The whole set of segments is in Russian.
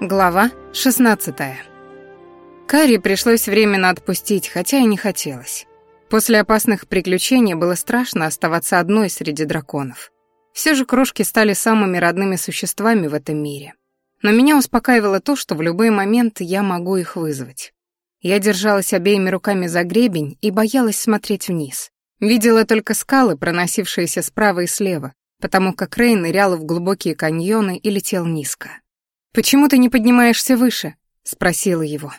Глава 16. Карри пришлось временно отпустить, хотя и не хотелось. После опасных приключений было страшно оставаться одной среди драконов. Все же крошки стали самыми родными существами в этом мире. Но меня успокаивало то, что в любой момент я могу их вызвать. Я держалась обеими руками за гребень и боялась смотреть вниз. Видела только скалы, проносившиеся справа и слева, потому как Рей нырял в глубокие каньоны и летел низко. «Почему ты не поднимаешься выше?» — спросила его.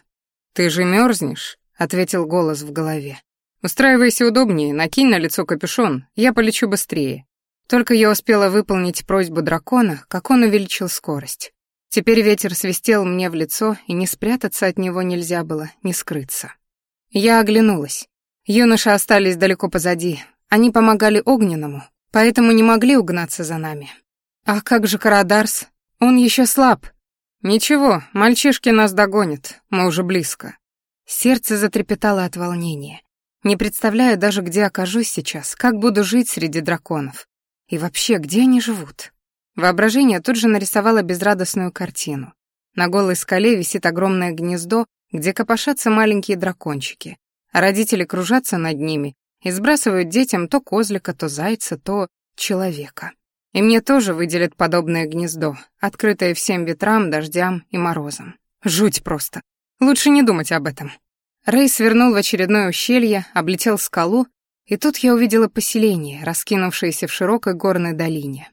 «Ты же мерзнешь», — ответил голос в голове. «Устраивайся удобнее, накинь на лицо капюшон, я полечу быстрее». Только я успела выполнить просьбу дракона, как он увеличил скорость. Теперь ветер свистел мне в лицо, и не спрятаться от него нельзя было, не скрыться. Я оглянулась. Юноши остались далеко позади. Они помогали огненному, поэтому не могли угнаться за нами. А как же Карадарс? Он еще слаб, «Ничего, мальчишки нас догонят, мы уже близко». Сердце затрепетало от волнения. Не представляю даже, где окажусь сейчас, как буду жить среди драконов. И вообще, где они живут? Воображение тут же нарисовало безрадостную картину. На голой скале висит огромное гнездо, где копошатся маленькие дракончики, а родители кружатся над ними и сбрасывают детям то козлика, то зайца, то человека. И мне тоже выделят подобное гнездо, открытое всем ветрам, дождям и морозам. Жуть просто. Лучше не думать об этом. Рэй свернул в очередное ущелье, облетел скалу, и тут я увидела поселение, раскинувшееся в широкой горной долине.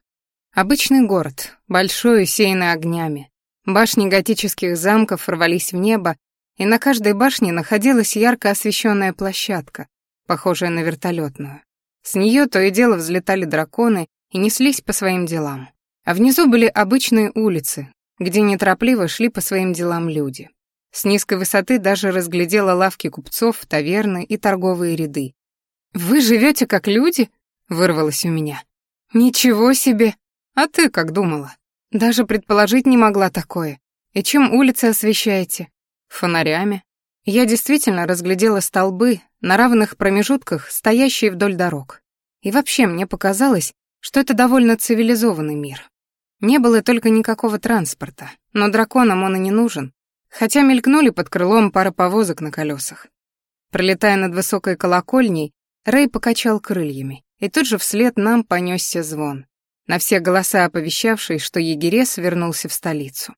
Обычный город, большой, усеянный огнями. Башни готических замков рвались в небо, и на каждой башне находилась ярко освещенная площадка, похожая на вертолетную. С нее то и дело взлетали драконы и неслись по своим делам. А внизу были обычные улицы, где неторопливо шли по своим делам люди. С низкой высоты даже разглядела лавки купцов, таверны и торговые ряды. «Вы живете как люди?» — вырвалось у меня. «Ничего себе! А ты как думала? Даже предположить не могла такое. И чем улицы освещаете? Фонарями?» Я действительно разглядела столбы на равных промежутках, стоящие вдоль дорог. И вообще мне показалось, что это довольно цивилизованный мир. Не было только никакого транспорта, но драконам он и не нужен, хотя мелькнули под крылом пара повозок на колесах. Пролетая над высокой колокольней, Рэй покачал крыльями, и тут же вслед нам понесся звон, на все голоса оповещавший, что Егерес вернулся в столицу.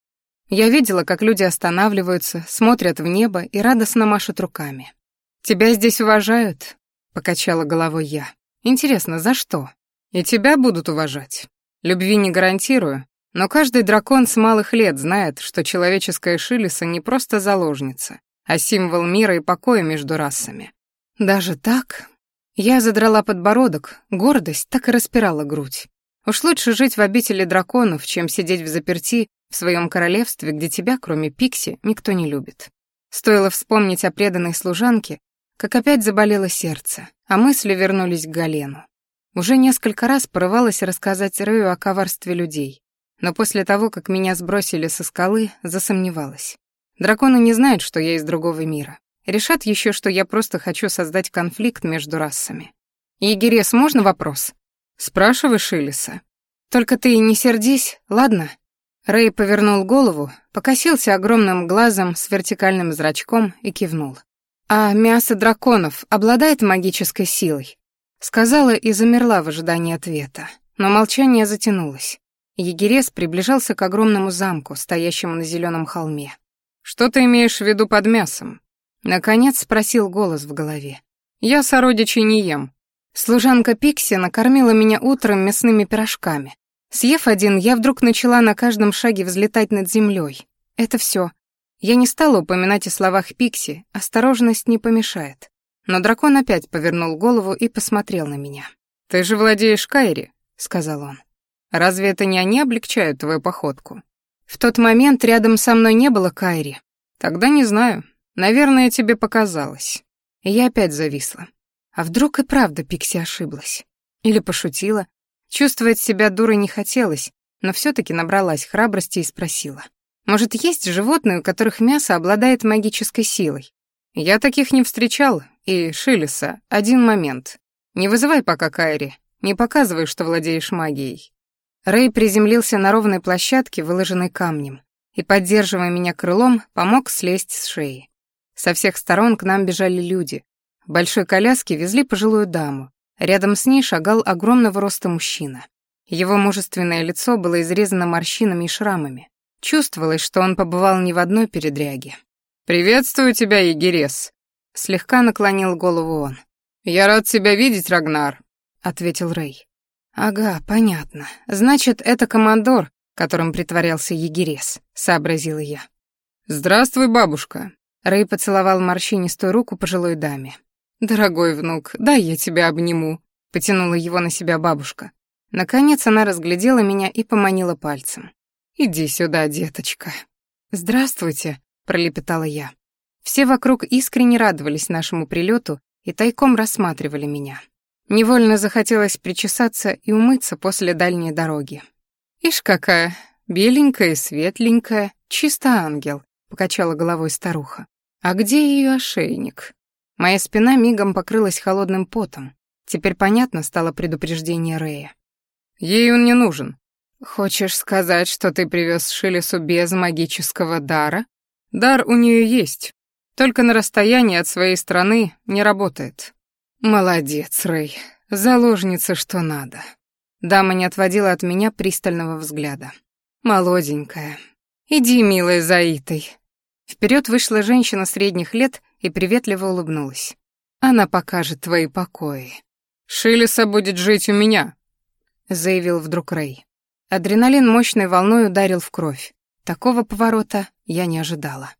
Я видела, как люди останавливаются, смотрят в небо и радостно машут руками. «Тебя здесь уважают?» — покачала головой я. «Интересно, за что?» И тебя будут уважать. Любви не гарантирую, но каждый дракон с малых лет знает, что человеческая Шилиса не просто заложница, а символ мира и покоя между расами. Даже так? Я задрала подбородок, гордость так и распирала грудь. Уж лучше жить в обители драконов, чем сидеть в заперти в своем королевстве, где тебя, кроме Пикси, никто не любит. Стоило вспомнить о преданной служанке, как опять заболело сердце, а мысли вернулись к Галену. Уже несколько раз порывалась рассказать Рэю о коварстве людей, но после того, как меня сбросили со скалы, засомневалась. Драконы не знают, что я из другого мира. Решат еще, что я просто хочу создать конфликт между расами. «Егерес, можно вопрос?» «Спрашивай, Шилиса». «Только ты не сердись, ладно?» Рэй повернул голову, покосился огромным глазом с вертикальным зрачком и кивнул. «А мясо драконов обладает магической силой?» Сказала и замерла в ожидании ответа, но молчание затянулось. Егерес приближался к огромному замку, стоящему на зеленом холме. «Что ты имеешь в виду под мясом?» Наконец спросил голос в голове. «Я сородичей не ем». Служанка Пикси накормила меня утром мясными пирожками. Съев один, я вдруг начала на каждом шаге взлетать над землей. Это все. Я не стала упоминать о словах Пикси, осторожность не помешает. Но дракон опять повернул голову и посмотрел на меня. «Ты же владеешь Кайри», — сказал он. «Разве это не они облегчают твою походку?» «В тот момент рядом со мной не было Кайри. Тогда не знаю. Наверное, тебе показалось». И я опять зависла. А вдруг и правда Пикси ошиблась? Или пошутила? Чувствовать себя дурой не хотелось, но все таки набралась храбрости и спросила. «Может, есть животные, у которых мясо обладает магической силой?» «Я таких не встречал, и Шилиса, один момент. Не вызывай пока Кайри, не показывай, что владеешь магией». Рэй приземлился на ровной площадке, выложенной камнем, и, поддерживая меня крылом, помог слезть с шеи. Со всех сторон к нам бежали люди. В большой коляске везли пожилую даму. Рядом с ней шагал огромного роста мужчина. Его мужественное лицо было изрезано морщинами и шрамами. Чувствовалось, что он побывал не в одной передряге. «Приветствую тебя, Егерес!» Слегка наклонил голову он. «Я рад тебя видеть, Рагнар», — ответил Рэй. «Ага, понятно. Значит, это командор, которым притворялся егерес», — сообразила я. «Здравствуй, бабушка». Рэй поцеловал морщинистую руку пожилой даме. «Дорогой внук, дай я тебя обниму», — потянула его на себя бабушка. Наконец она разглядела меня и поманила пальцем. «Иди сюда, деточка». «Здравствуйте», — пролепетала я. Все вокруг искренне радовались нашему прилету и тайком рассматривали меня. Невольно захотелось причесаться и умыться после дальней дороги. «Ишь какая, беленькая светленькая, чисто ангел», — покачала головой старуха. «А где ее ошейник?» Моя спина мигом покрылась холодным потом. Теперь понятно стало предупреждение Рэя. «Ей он не нужен». «Хочешь сказать, что ты привез Шилесу без магического дара?» «Дар у нее есть, только на расстоянии от своей страны не работает. Молодец, Рэй. Заложница, что надо. Дама не отводила от меня пристального взгляда. Молоденькая. Иди, милая, за Итой. Вперед вышла женщина средних лет и приветливо улыбнулась. Она покажет твои покои. Шилеса будет жить у меня, заявил вдруг Рэй. Адреналин мощной волной ударил в кровь. Такого поворота я не ожидала.